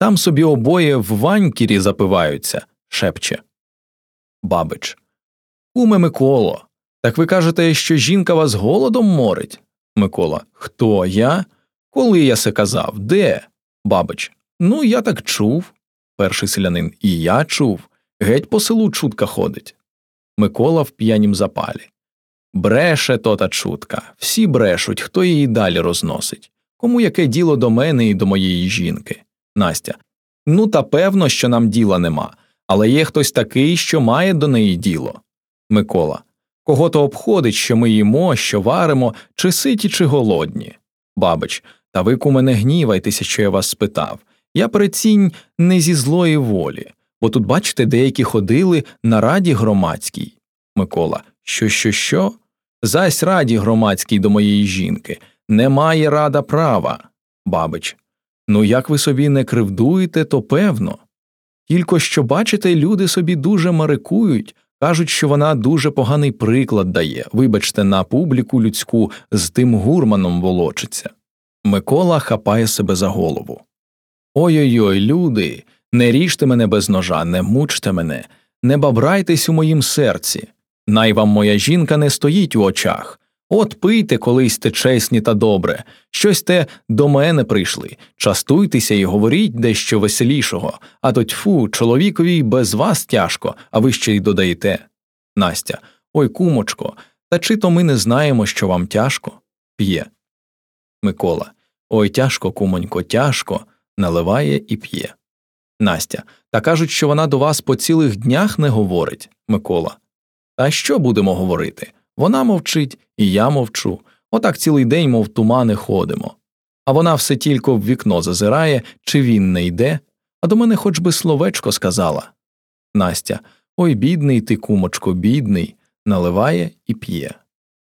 Там собі обоє в ванькірі запиваються, шепче. Бабич. Куме Миколо. Так ви кажете, що жінка вас голодом морить? Микола. Хто я? Коли я се казав? Де? Бабич. Ну, я так чув. Перший селянин. І я чув. Геть по селу чутка ходить. Микола в п'янім запалі. Бреше то та чутка. Всі брешуть, хто її далі розносить. Кому яке діло до мене і до моєї жінки? Настя. Ну, та певно, що нам діла нема, але є хтось такий, що має до неї діло. Микола. Кого то обходить, що ми їмо, що варимо, чи ситі, чи голодні. Бабич. Та ви ку мене гнівайтеся, що я вас спитав. Я прицінь не зі злої волі, бо тут, бачите, деякі ходили на раді громадській. Микола. Що, що, що? Зась раді громадській до моєї жінки. Немає рада права. Бабич. Ну, як ви собі не кривдуєте, то певно. Тільки що, бачите, люди собі дуже марикують, кажуть, що вона дуже поганий приклад дає, вибачте, на публіку людську з тим гурманом волочиться. Микола хапає себе за голову. Ой ой ой, люди, не ріжте мене без ножа, не мучте мене, не бабрайтесь у моїм серці. Най вам моя жінка не стоїть у очах. От пийте колись те чесні та добре, щось те до мене прийшли, частуйтеся і говоріть дещо веселішого, а то тьфу, чоловікові без вас тяжко, а ви ще й додаєте. Настя. Ой, кумочко, та чи то ми не знаємо, що вам тяжко? П'є. Микола. Ой, тяжко, кумонько, тяжко, наливає і п'є. Настя. Та кажуть, що вона до вас по цілих днях не говорить. Микола. Та що будемо говорити? Вона мовчить, і я мовчу. Отак цілий день, мов тумани, ходимо. А вона все тільки в вікно зазирає, чи він не йде, а до мене хоч би словечко сказала. Настя. Ой, бідний ти, кумочко, бідний, наливає і п'є.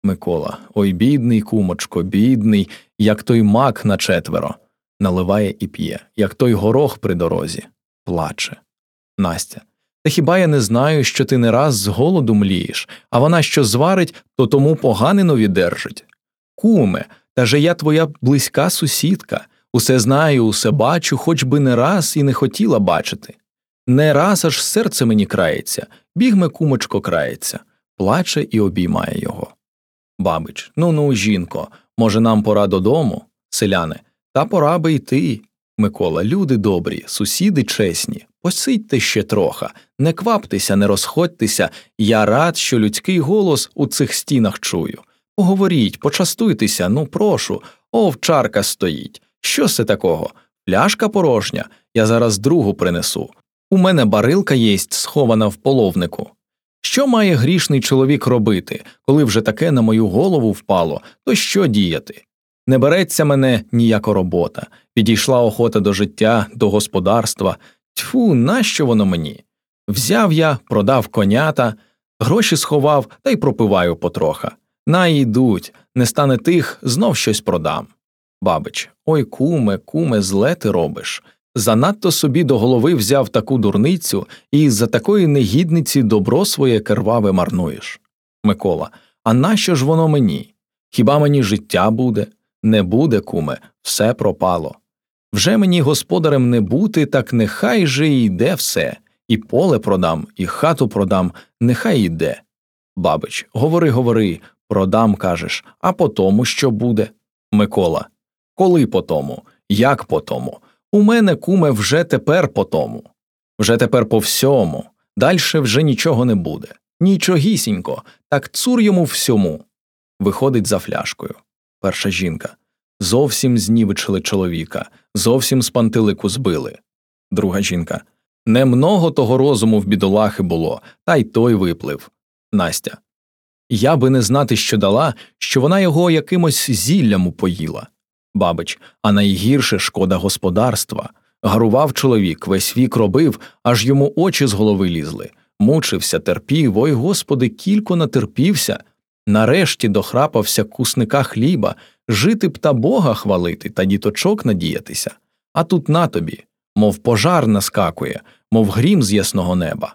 Микола. Ой, бідний, кумочко, бідний, як той мак на четверо. Наливає і п'є, як той горох при дорозі, плаче. Настя. Та хіба я не знаю, що ти не раз з голоду млієш, а вона що зварить, то тому поганину віддержить? Куме, та же я твоя близька сусідка, усе знаю, усе бачу, хоч би не раз і не хотіла бачити. Не раз аж серце мені крається, бігме кумочко крається, плаче і обіймає його. Бабич, ну ну, жінко, може, нам пора додому, селяне, та пора би йти. Микола, люди добрі, сусіди чесні, посидьте ще троха, не кваптеся, не розходьтеся, я рад, що людський голос у цих стінах чую. Поговоріть, почастуйтеся, ну прошу, овчарка стоїть. Що це такого? Пляшка порожня, я зараз другу принесу. У мене барилка єсть схована в половнику. Що має грішний чоловік робити, коли вже таке на мою голову впало, то що діяти? Не береться мене ніяка робота, підійшла охота до життя, до господарства. Тьфу, нащо воно мені? Взяв я, продав конята, гроші сховав та й пропиваю потроха. Найдуть, не стане тих, знов щось продам. Бабич, ой, куме, куме, зле ти робиш. Занадто собі до голови взяв таку дурницю і за такої негідниці добро своє керваве марнуєш. Микола, а нащо ж воно мені? Хіба мені життя буде? Не буде, куме, все пропало. Вже мені господарем не бути, так нехай же йде все, і поле продам, і хату продам, нехай йде. Бабич, говори, говори, продам, кажеш, а по тому що буде? Микола. Коли по тому? Як по тому? У мене, куме, вже тепер по тому. Вже тепер по всьому. Дальше вже нічого не буде. Нічогісінько, так цур йому всьому. Виходить за фляшкою. Перша жінка. Зовсім знівечили чоловіка, зовсім з збили. Друга жінка. Немного того розуму в бідолахи було, та й той виплив. Настя. Я би не знати, що дала, що вона його якимось зіллям упоїла. Бабич, а найгірше шкода господарства. Гарував чоловік, весь вік робив, аж йому очі з голови лізли. Мучився, терпів, ой господи, кілько натерпівся. Нарешті дохрапався кусника хліба, жити б та Бога хвалити та діточок надіятися. А тут на тобі, мов пожар наскакує, мов грім з ясного неба.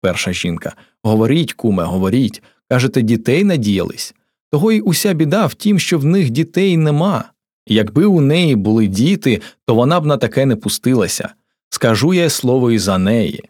Перша жінка Говоріть, куме, говоріть. Кажете, дітей надіялись. Того й уся біда в тім, що в них дітей нема. Якби у неї були діти, то вона б на таке не пустилася. Скажу я слово і за неї.